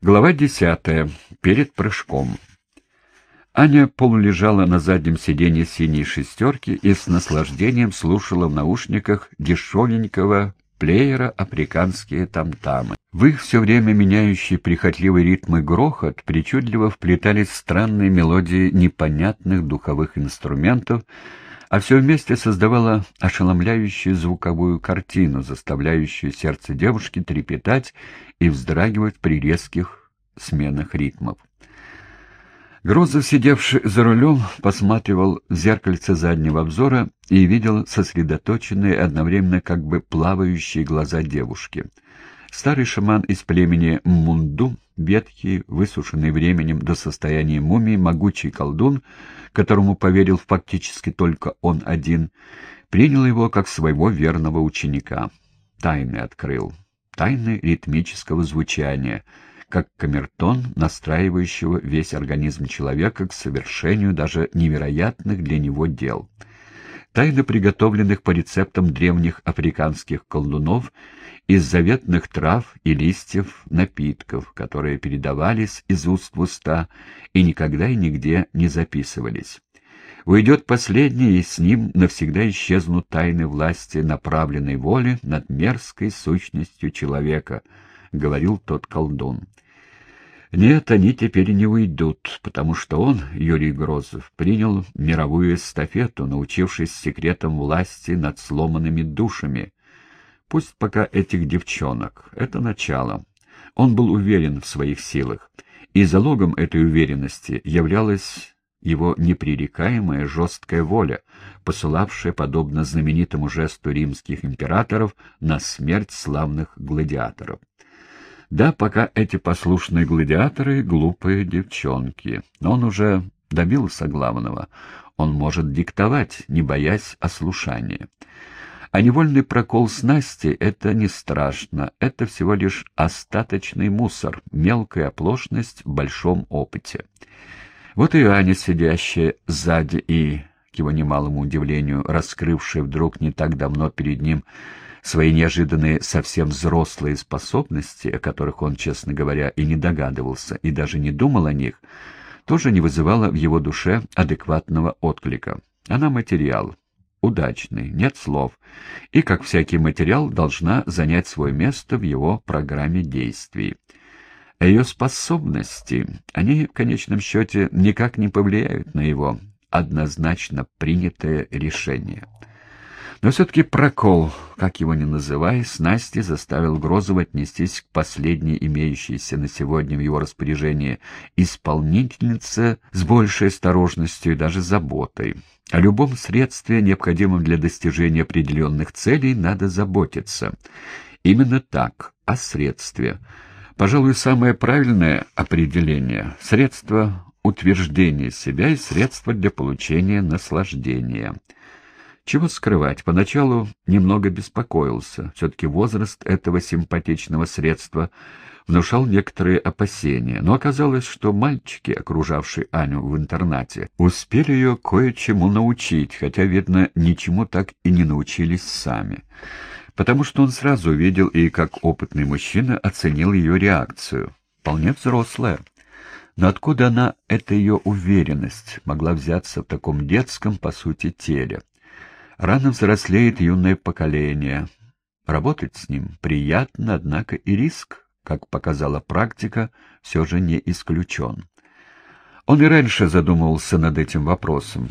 Глава десятая. Перед прыжком. Аня полулежала на заднем сиденье синей шестерки и с наслаждением слушала в наушниках дешевенького плеера африканские тамтамы. В их все время меняющий прихотливый ритм и грохот причудливо вплетались странные мелодии непонятных духовых инструментов, а все вместе создавало ошеломляющую звуковую картину, заставляющую сердце девушки трепетать и вздрагивать при резких сменах ритмов. Грозов, сидевший за рулем, посматривал в зеркальце заднего обзора и видел сосредоточенные, одновременно как бы плавающие глаза девушки. Старый шаман из племени Мунду, ветхий, высушенный временем до состояния мумии, могучий колдун, которому поверил фактически только он один, принял его как своего верного ученика. Тайны открыл, тайны ритмического звучания — как камертон, настраивающего весь организм человека к совершению даже невероятных для него дел. Тайны приготовленных по рецептам древних африканских колдунов из заветных трав и листьев напитков, которые передавались из уст в уста и никогда и нигде не записывались. Уйдет последний, и с ним навсегда исчезнут тайны власти направленной воли над мерзкой сущностью человека —— говорил тот колдун. Нет, они теперь не уйдут, потому что он, Юрий Грозов, принял мировую эстафету, научившись секретам власти над сломанными душами. Пусть пока этих девчонок. Это начало. Он был уверен в своих силах, и залогом этой уверенности являлась его непререкаемая жесткая воля, посылавшая, подобно знаменитому жесту римских императоров, на смерть славных гладиаторов. Да, пока эти послушные гладиаторы — глупые девчонки. Но он уже добился главного. Он может диктовать, не боясь ослушания. А невольный прокол снасти — это не страшно, это всего лишь остаточный мусор, мелкая оплошность в большом опыте. Вот и Аня, сидящая сзади и, к его немалому удивлению, раскрывшая вдруг не так давно перед ним свои неожиданные совсем взрослые способности, о которых он, честно говоря, и не догадывался, и даже не думал о них, тоже не вызывала в его душе адекватного отклика. Она материал, удачный, нет слов, и, как всякий материал, должна занять свое место в его программе действий. Ее способности, они, в конечном счете, никак не повлияют на его однозначно принятое решение. Но все-таки прокол, как его ни называй, с Настей заставил Грозова отнестись к последней имеющейся на сегодня в его распоряжении исполнительнице с большей осторожностью и даже заботой. О любом средстве, необходимом для достижения определенных целей, надо заботиться. Именно так, о средстве. Пожалуй, самое правильное определение — средство утверждения себя и средство для получения наслаждения — чего скрывать, поначалу немного беспокоился. Все-таки возраст этого симпатичного средства внушал некоторые опасения, но оказалось, что мальчики, окружавшие Аню в интернате, успели ее кое-чему научить, хотя, видно, ничему так и не научились сами. Потому что он сразу увидел и, как опытный мужчина, оценил ее реакцию. Вполне взрослая. Но откуда она, эта ее уверенность, могла взяться в таком детском, по сути, теле? Рано взрослеет юное поколение. Работать с ним приятно, однако и риск, как показала практика, все же не исключен. Он и раньше задумывался над этим вопросом.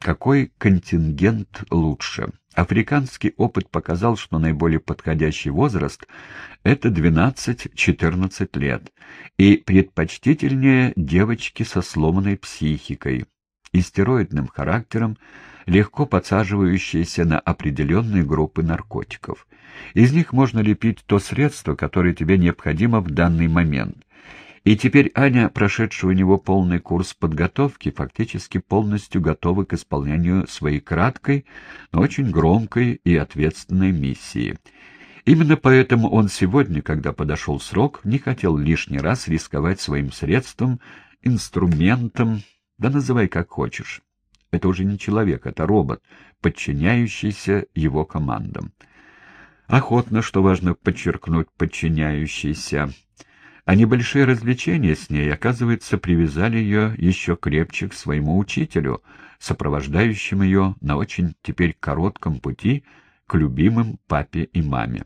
Какой контингент лучше? Африканский опыт показал, что наиболее подходящий возраст — это 12-14 лет, и предпочтительнее девочки со сломанной психикой и стероидным характером, легко подсаживающиеся на определенные группы наркотиков. Из них можно лепить то средство, которое тебе необходимо в данный момент. И теперь Аня, прошедшая у него полный курс подготовки, фактически полностью готова к исполнению своей краткой, но очень громкой и ответственной миссии. Именно поэтому он сегодня, когда подошел срок, не хотел лишний раз рисковать своим средством, инструментом, да называй как хочешь. Это уже не человек, это робот, подчиняющийся его командам. Охотно, что важно подчеркнуть, подчиняющийся. А небольшие развлечения с ней, оказывается, привязали ее еще крепче к своему учителю, сопровождающему ее на очень теперь коротком пути к любимым папе и маме.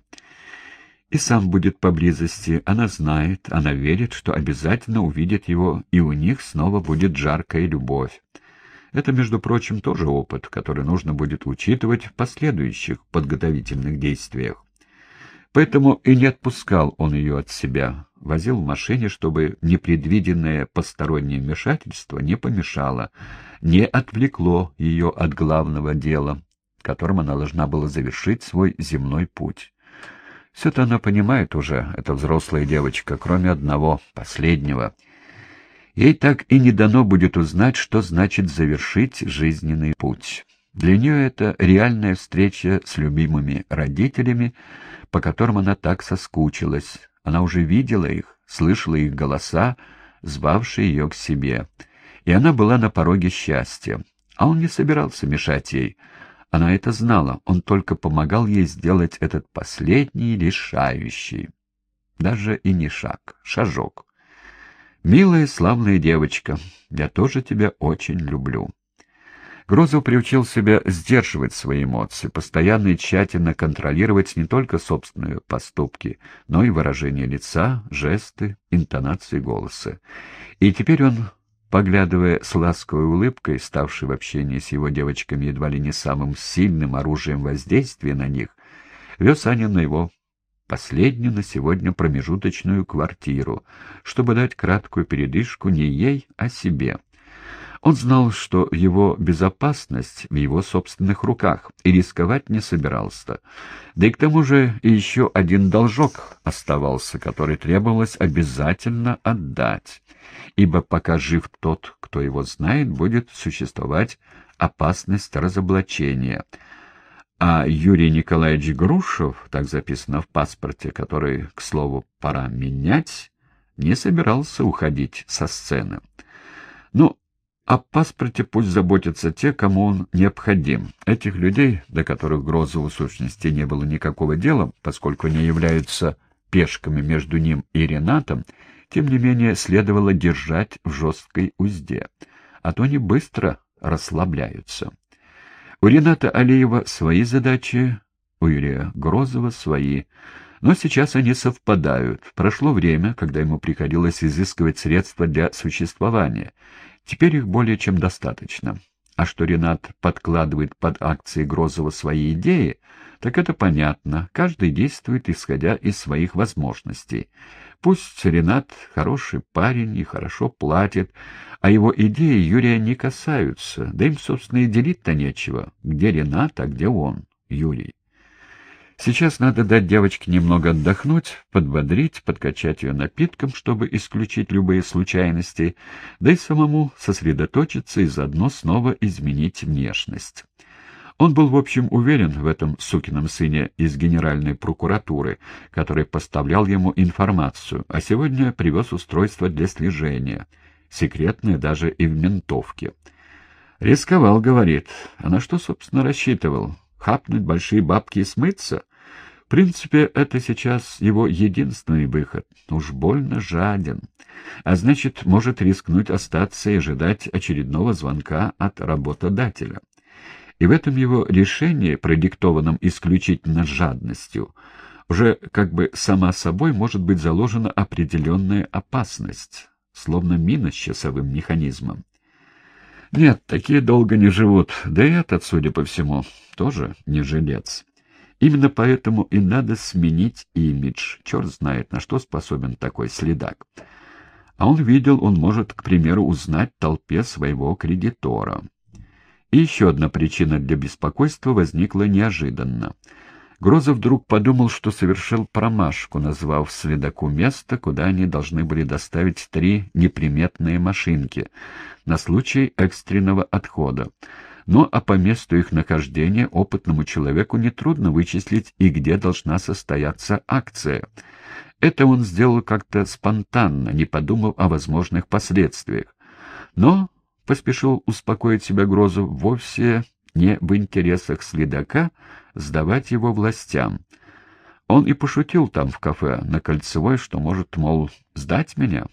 И сам будет поблизости, она знает, она верит, что обязательно увидит его, и у них снова будет жаркая любовь. Это, между прочим, тоже опыт, который нужно будет учитывать в последующих подготовительных действиях. Поэтому и не отпускал он ее от себя, возил в машине, чтобы непредвиденное постороннее вмешательство не помешало, не отвлекло ее от главного дела, которым она должна была завершить свой земной путь. Все-то она понимает уже, эта взрослая девочка, кроме одного, последнего. Ей так и не дано будет узнать, что значит завершить жизненный путь. Для нее это реальная встреча с любимыми родителями, по которым она так соскучилась. Она уже видела их, слышала их голоса, звавшие ее к себе. И она была на пороге счастья. А он не собирался мешать ей. Она это знала, он только помогал ей сделать этот последний, решающий. Даже и не шаг, шажок. «Милая, славная девочка, я тоже тебя очень люблю». Грозов приучил себя сдерживать свои эмоции, постоянно и тщательно контролировать не только собственные поступки, но и выражение лица, жесты, интонации голоса. И теперь он, поглядывая с ласковой улыбкой, ставшей в общении с его девочками едва ли не самым сильным оружием воздействия на них, вез Аню на его последнюю на сегодня промежуточную квартиру, чтобы дать краткую передышку не ей, а себе. Он знал, что его безопасность в его собственных руках, и рисковать не собирался. Да и к тому же еще один должок оставался, который требовалось обязательно отдать, ибо пока жив тот, кто его знает, будет существовать опасность разоблачения. А Юрий Николаевич Грушев, так записано в паспорте, который, к слову, пора менять, не собирался уходить со сцены. Ну, о паспорте пусть заботятся те, кому он необходим. Этих людей, до которых Грозову сущности не было никакого дела, поскольку они являются пешками между ним и Ренатом, тем не менее следовало держать в жесткой узде, а то они быстро расслабляются. У Рената Алиева свои задачи, у Юрия Грозова свои, но сейчас они совпадают. Прошло время, когда ему приходилось изыскивать средства для существования — Теперь их более чем достаточно. А что Ренат подкладывает под акции Грозова свои идеи, так это понятно. Каждый действует, исходя из своих возможностей. Пусть Ренат хороший парень и хорошо платит, а его идеи Юрия не касаются, да им, собственно, и делить-то нечего. Где Ренат, а где он, Юрий? Сейчас надо дать девочке немного отдохнуть, подбодрить, подкачать ее напитком, чтобы исключить любые случайности, да и самому сосредоточиться и заодно снова изменить внешность. Он был, в общем, уверен в этом сукином сыне из Генеральной прокуратуры, который поставлял ему информацию, а сегодня привез устройство для слежения, секретное даже и в ментовке. Рисковал, говорит. А на что, собственно, рассчитывал? хапнуть большие бабки и смыться? В принципе, это сейчас его единственный выход. Уж больно жаден. А значит, может рискнуть остаться и ожидать очередного звонка от работодателя. И в этом его решении, продиктованном исключительно жадностью, уже как бы сама собой может быть заложена определенная опасность, словно мина с часовым механизмом. Нет, такие долго не живут, да и этот, судя по всему, тоже не жилец. Именно поэтому и надо сменить имидж. Черт знает, на что способен такой следак. А он видел, он может, к примеру, узнать толпе своего кредитора. И еще одна причина для беспокойства возникла неожиданно. Грозов вдруг подумал, что совершил промашку, назвав следаку место, куда они должны были доставить три неприметные машинки на случай экстренного отхода. Но а по месту их нахождения опытному человеку нетрудно вычислить и где должна состояться акция. Это он сделал как-то спонтанно, не подумав о возможных последствиях. Но, поспешил успокоить себя Грозов, вовсе не в интересах следака сдавать его властям. Он и пошутил там в кафе на Кольцевой, что может, мол, сдать меня.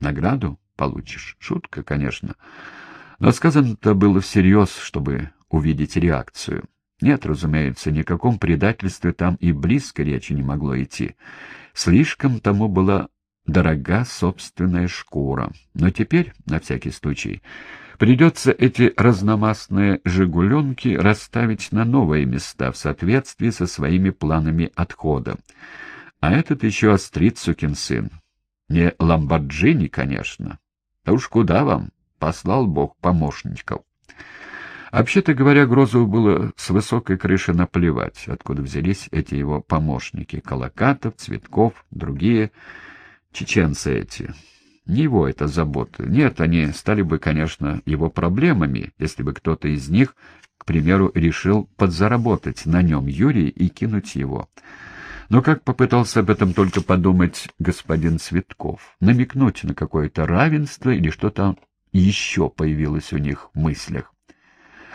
Награду получишь. Шутка, конечно. Но сказано-то было всерьез, чтобы увидеть реакцию. Нет, разумеется, ни о каком предательстве там и близко речи не могло идти. Слишком тому была дорога собственная шкура. Но теперь, на всякий случай, придется эти разномастные «жигуленки» расставить на новые места в соответствии со своими планами отхода. А этот еще острит сукин сын. Не Ламборджини, конечно. Да уж куда вам? Послал Бог помощников. Вообще-то говоря, Грозову было с высокой крыши наплевать, откуда взялись эти его помощники — Колокатов, Цветков, другие чеченцы эти. Не его это забота. Нет, они стали бы, конечно, его проблемами, если бы кто-то из них, к примеру, решил подзаработать на нем Юрий и кинуть его. Но как попытался об этом только подумать господин Цветков? Намекнуть на какое-то равенство или что-то еще появилось у них в мыслях?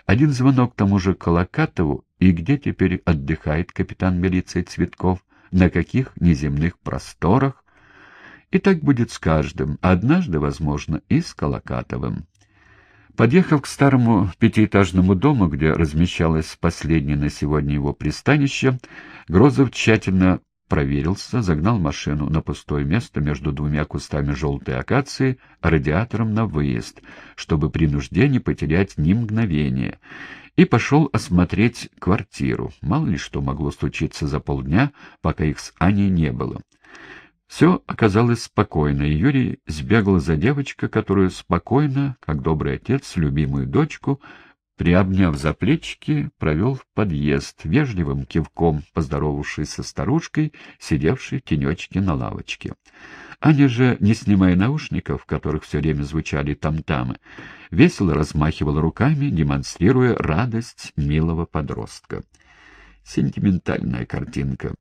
Один звонок тому же Колокатову, и где теперь отдыхает капитан милиции Цветков, на каких неземных просторах? И так будет с каждым, однажды, возможно, и с Колокатовым. Подъехав к старому пятиэтажному дому, где размещалось последнее на сегодня его пристанище, Грозов тщательно проверился, загнал машину на пустое место между двумя кустами желтой акации, радиатором на выезд, чтобы при нужде не потерять ни мгновения, и пошел осмотреть квартиру. Мало ли что могло случиться за полдня, пока их с Аней не было. Все оказалось спокойно, и Юрий сбегал за девочкой, которую спокойно, как добрый отец, любимую дочку, приобняв за плечики, провел в подъезд, вежливым кивком поздоровавшись со старушкой, сидевшей в тенечке на лавочке. Аня же, не снимая наушников, в которых все время звучали там-тамы, весело размахивала руками, демонстрируя радость милого подростка. Сентиментальная картинка.